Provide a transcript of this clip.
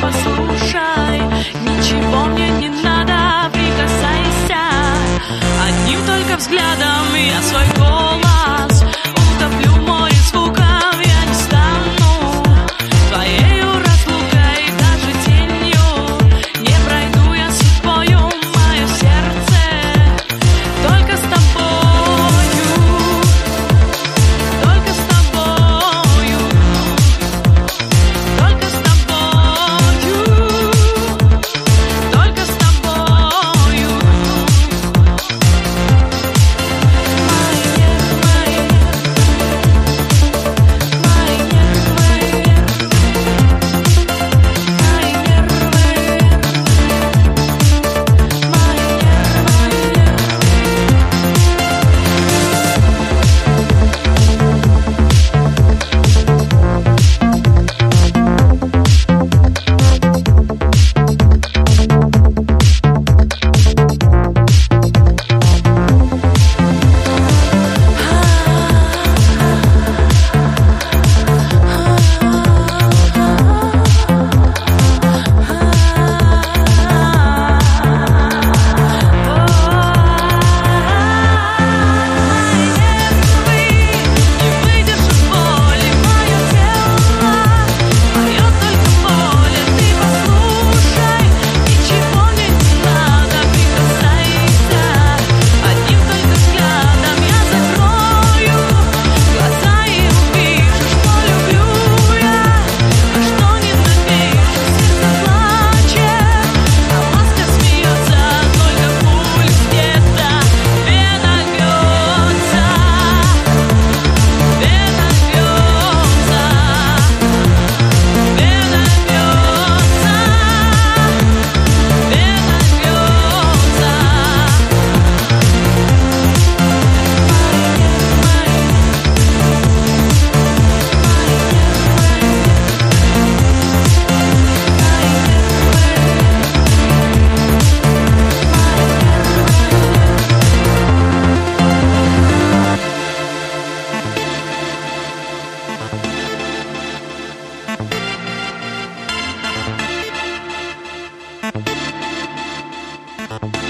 послушай, ничего мне не надо, прикасайся. Одним только взглядом я свой голос Bye.